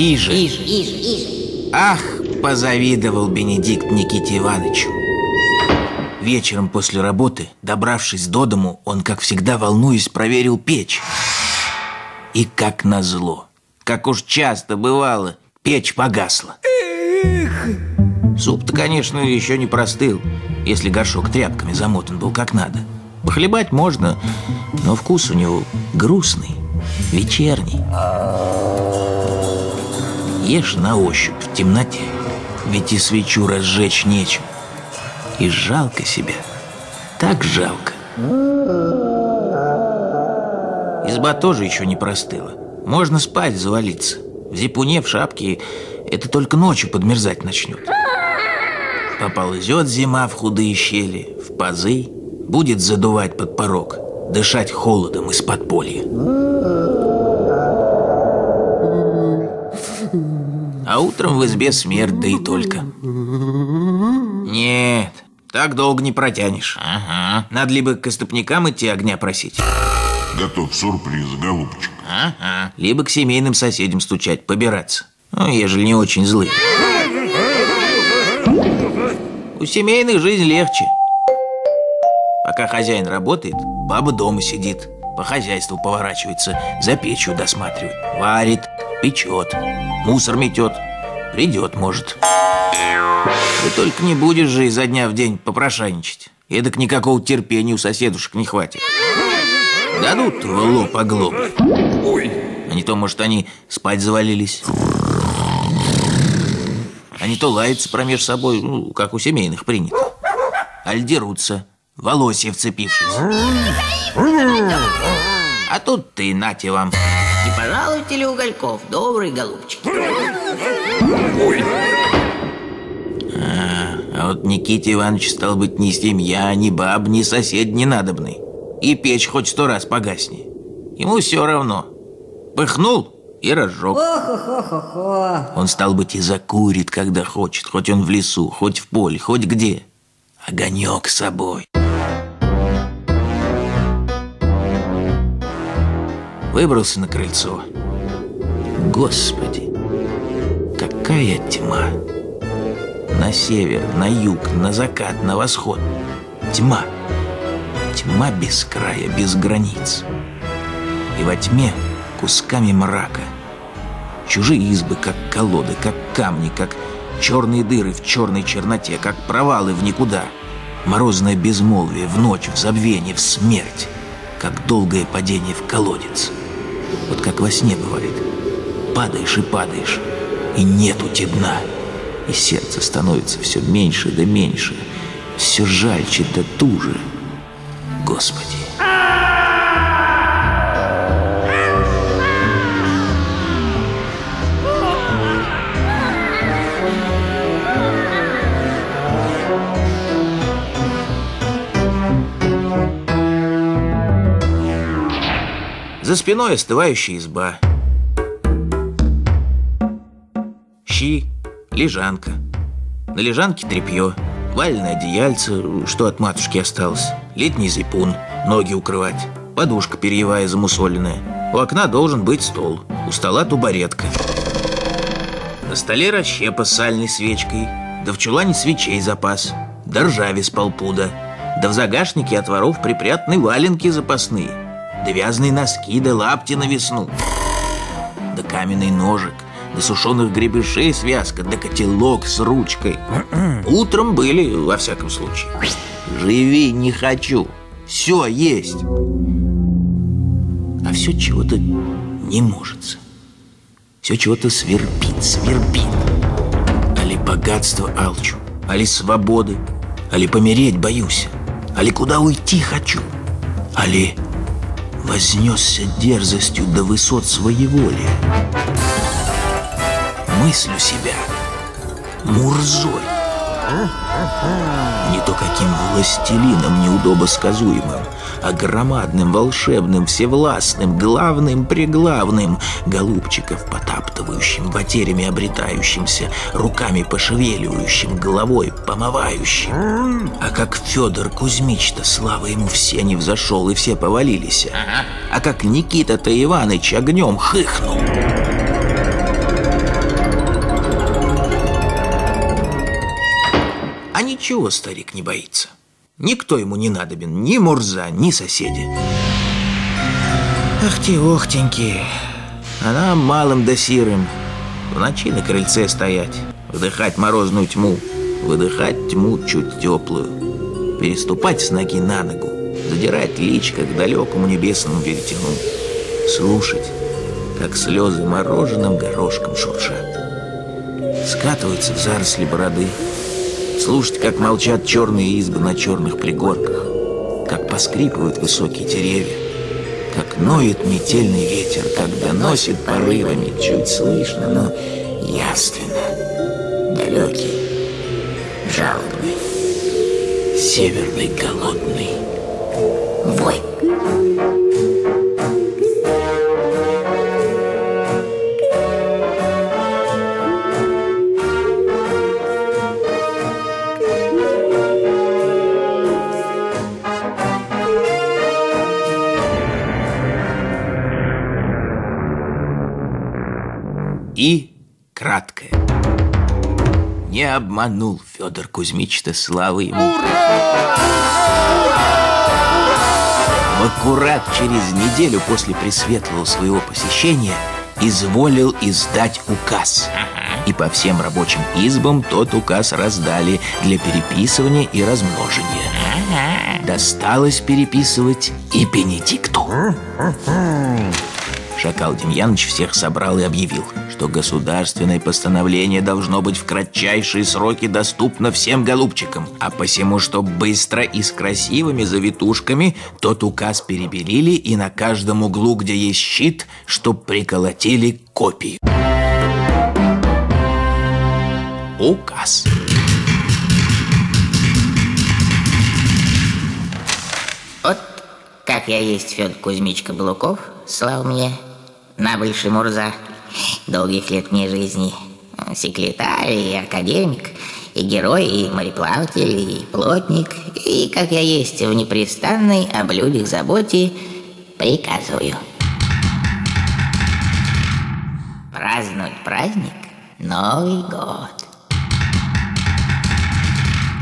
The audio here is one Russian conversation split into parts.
Иже. Иже, иже, иже. Ах, позавидовал Бенедикт Никите Ивановичу. Вечером после работы, добравшись до дому, он, как всегда волнуясь, проверил печь. И как назло, как уж часто бывало, печь погасла. Суп-то, конечно, еще не простыл, если горшок тряпками замотан был как надо. Похлебать можно, но вкус у него грустный, вечерний. Ешь на ощупь в темноте, ведь и свечу разжечь нечем. И жалко себя, так жалко. Изба тоже еще не простыла. Можно спать, завалиться. В зипуне, в шапке это только ночью подмерзать начнет. Поползет зима в худые щели, в пазы, будет задувать под порог, дышать холодом из подполья. А утром в избе смерть, да и только. Нет, так долго не протянешь. Ага. Надо либо к истопникам идти огня просить. Готов сюрприз, голубчик. Ага. Либо к семейным соседям стучать, побираться. Ну, ежели не очень злые. У семейных жизнь легче. Пока хозяин работает, баба дома сидит. По хозяйству поворачивается, за печью досматривает. Варит, печет, мусор метет. Придет, может. Ты только не будешь же изо дня в день попрошайничать. Эдак никакого терпения у соседушек не хватит. Дадут в лоб оглобль. Ой, А не то, может, они спать завалились. Они то лаются промеж собой, ну, как у семейных принято. Аль дерутся, волосья вцепившись. А тут ты, нате вам. Не пожалуйте ли угольков, добрый голубчик? ой, А вот Никите Иванович стал быть ни семья, ни баб, ни сосед не надобный. И печь хоть сто раз погасни. Ему все равно. Пыхнул и разжег. Он, стал быть, и закурит, когда хочет, хоть он в лесу, хоть в поле, хоть где. Огонек с собой. Выбрался на крыльцо. Господи, какая тьма. На север, на юг, на закат, на восход. Тьма. Тьма без края, без границ. И во тьме кусками мрака Чужие избы, как колоды, как камни, как черные дыры в черной черноте, как провалы в никуда. Морозное безмолвие в ночь, в забвение, в смерть, как долгое падение в колодец. Вот как во сне бывает. Падаешь и падаешь, и нету тебе дна. И сердце становится все меньше да меньше, все жальче да туже. Господи, За спиной остывающая изба. Щи, лежанка. На лежанке тряпье, вальное одеяльце, что от матушки осталось, летний зипун, ноги укрывать, подушка перьевая замусоленная. У окна должен быть стол, у стола тубаретка. На столе расщепа с сальной свечкой, да в чулане свечей запас, да ржави с полпуда, да в загашнике от воров припрятаны валенки запасные, да вязаные носки, да лапти на весну, да каменный ножик, да сушеных гребешей связка, да котелок с ручкой. Утром были, во всяком случае. Живи не хочу, все есть. А все чего-то не может. Все чего-то свербит, свербит. Али богатство алчу, али свободы, али помереть боюсь, али куда уйти хочу, али вознесся дерзостью до высот своеволия. Мыслю себя Мурзой. Не то каким властелином неудобосказуемым, а громадным, волшебным, всевластным, главным, преглавным, голубчиков потаптывающим, потерями обретающимся, руками пошевеливающим, головой помывающим. А как Федор Кузьмич-то, слава ему, все не взошел и все повалились. А как Никита-то Иваныч огнем хыхнул. Ничего старик не боится. Никто ему не надобен, ни Мурза, ни соседи. Ах ты, охтеньки, а нам малым да сирым в ночи на крыльце стоять, вдыхать морозную тьму, выдыхать тьму чуть теплую, переступать с ноги на ногу, задирать личко к далекому небесному веретену, слушать, как слезы мороженым горошком шуршат. Скатываются в заросли бороды, слушать, как молчат черные избы на черных пригорках, как поскрипывают высокие деревья, как ноет метельный ветер, как доносит порывами, чуть слышно, но явственно, далекий, жалобный, северный голодный вой. И краткое. Не обманул Федор Кузьмич-то славы ему. В аккурат через неделю после пресветлого своего посещения изволил издать указ. И по всем рабочим избам тот указ раздали для переписывания и размножения. Досталось переписывать и Бенедикту. Шакал Демьяныч всех собрал и объявил, что государственное постановление должно быть в кратчайшие сроки доступно всем голубчикам, а посему, что быстро и с красивыми завитушками тот указ перебелили и на каждом углу, где есть щит, чтоб приколотили копию. Указ. Вот как я есть Федор Кузьмич Каблуков, слава мне, набывший Мурза, долгих лет мне жизни, секретарь и академик, и герой, и мореплаватель, и плотник, и, как я есть, в непрестанной о людях заботе приказываю. Празднуть праздник Новый год.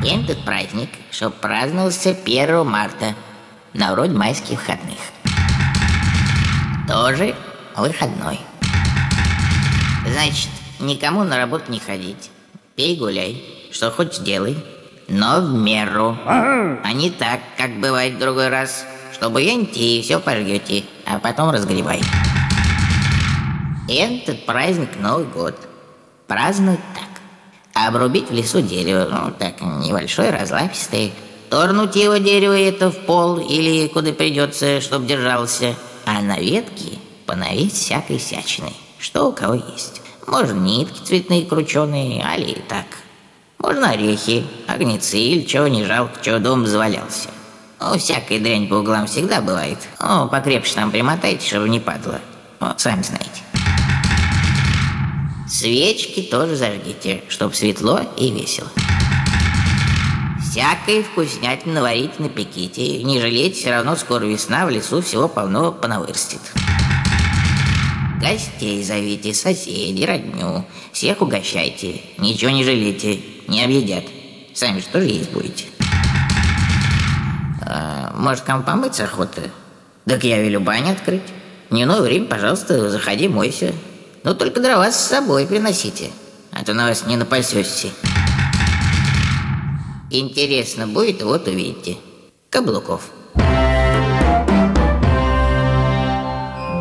Этот праздник, чтоб праздновался 1 марта, на вроде майских выходных. Тоже выходной. Значит, никому на работу не ходить. Пей, гуляй, что хочешь делай, но в меру. А не так, как бывает в другой раз, чтобы яньте и все пожгете, а потом разгребай. Этот праздник Новый год. Празднуют так. Обрубить в лесу дерево, ну так, небольшое, разлапистое. Торнуть его дерево это в пол или куда придется, чтоб держался. А на ветке поновить всякой всячиной, что у кого есть. Можно нитки цветные крученые, али так. Можно орехи, огнецы или чего не жалко, чего дом завалялся. Ну, всякая дрянь по углам всегда бывает. Ну, покрепче там примотайте, чтобы не падало. Ну, сами знаете. Свечки тоже зажгите, чтоб светло и весело. Всякой вкуснятины наварите, напеките. Не жалейте, все равно скоро весна, в лесу всего полно понавырастет. Гостей зовите, соседей, родню. Всех угощайте. Ничего не жалейте, не объедят. Сами же тоже есть будете. А, может, кому помыться охота? Так я велю баню открыть. Дневное время, пожалуйста, заходи, мойся. Но только дрова с собой приносите, а то на вас не напасешься. Интересно будет, вот увидите. Каблуков.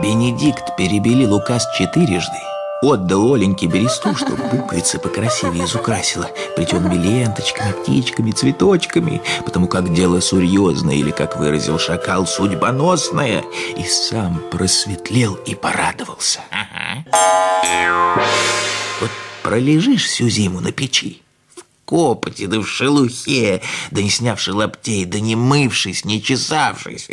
Бенедикт перебелил указ четырежды, отдал Оленьке бересту, чтобы буквицы покрасивее изукрасила, плетеными ленточками, птичками, цветочками, потому как дело серьезное, или, как выразил шакал, судьбоносное, и сам просветлел и порадовался. Вот пролежишь всю зиму на печи, копоти, да в шелухе, да не снявши лаптей, да не мывшись, не чесавшись.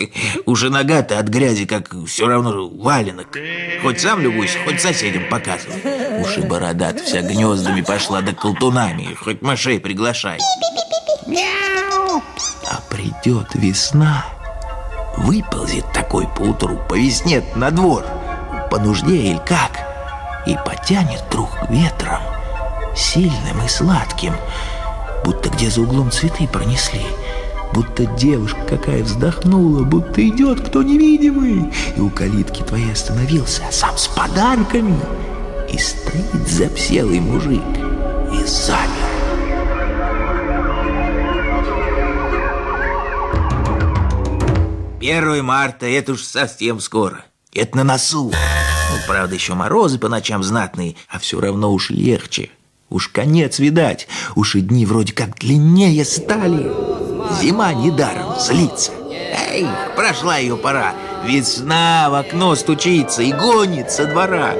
Уже нога-то от грязи, как все равно валенок. Хоть сам любуйся, хоть соседям показывай. Уши бородат, вся гнездами пошла, да колтунами, хоть мышей приглашай. А придет весна, выползет такой поутру, по весне на двор, по нужде или как, и потянет друг ветром, сильным и сладким. будто где за углом цветы пронесли. Будто девушка какая вздохнула, будто идет кто невидимый. И у калитки твоей остановился, а сам с подарками. И стоит запселый мужик и замер. 1 марта, это уж совсем скоро. Это на носу. Ну, правда, еще морозы по ночам знатные, а все равно уж легче. Уж конец видать, уж и дни вроде как длиннее стали. Зима недаром злится. Эй, прошла ее пора. Весна в окно стучится и гонит со двора.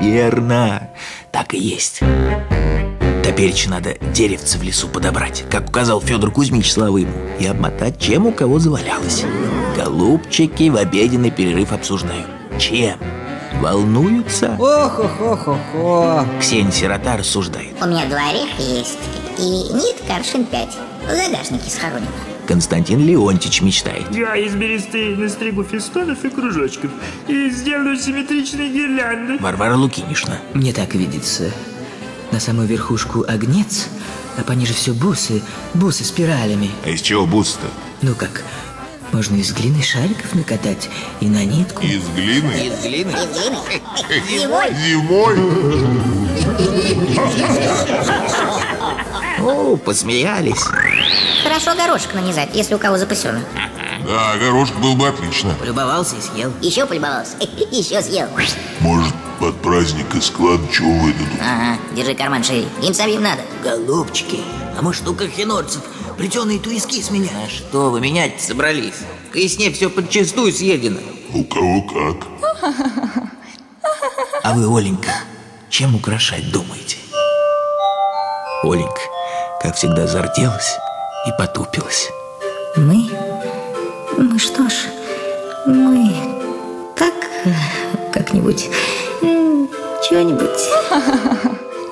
Верно, так и есть. Топеречь надо деревце в лесу подобрать, как указал Федор Кузьмич Славы ему, и обмотать, чем у кого завалялось. Голубчики в обеденный перерыв обсуждают. Чем? Волнуются? Ох-ох-ох-ох. Ксения Сирота рассуждает. У меня два ореха есть и нитка аршин пять. В загашнике схоронена. Константин Леонтьевич мечтает. Я из бересты настригу фестонов и кружочков и сделаю симметричные гирлянды. Варвара Лукинишна. Мне так видится. На самую верхушку огнец, а пониже все бусы, бусы спиралями. А из чего бус-то? Ну как, можно из глины шариков накатать и на нитку. Из глины? Из глины? Зимой Зимой? О, посмеялись. хорошо горошек нанизать, если у кого запасено. Да, горошек был бы отлично. Полюбовался и съел. Еще полюбовался, еще съел. Может, под праздник из склада чего выдадут? Ага, держи карман шире. Им самим надо. Голубчики, а может у кахенорцев плетеные туиски с меня? А что вы менять собрались? К весне все подчистую съедено. У кого как. А вы, Оленька, чем украшать думаете? Оленька, как всегда, зарделась и потупилась. Мы? Ну что ж, мы так э, как-нибудь, м, что-нибудь.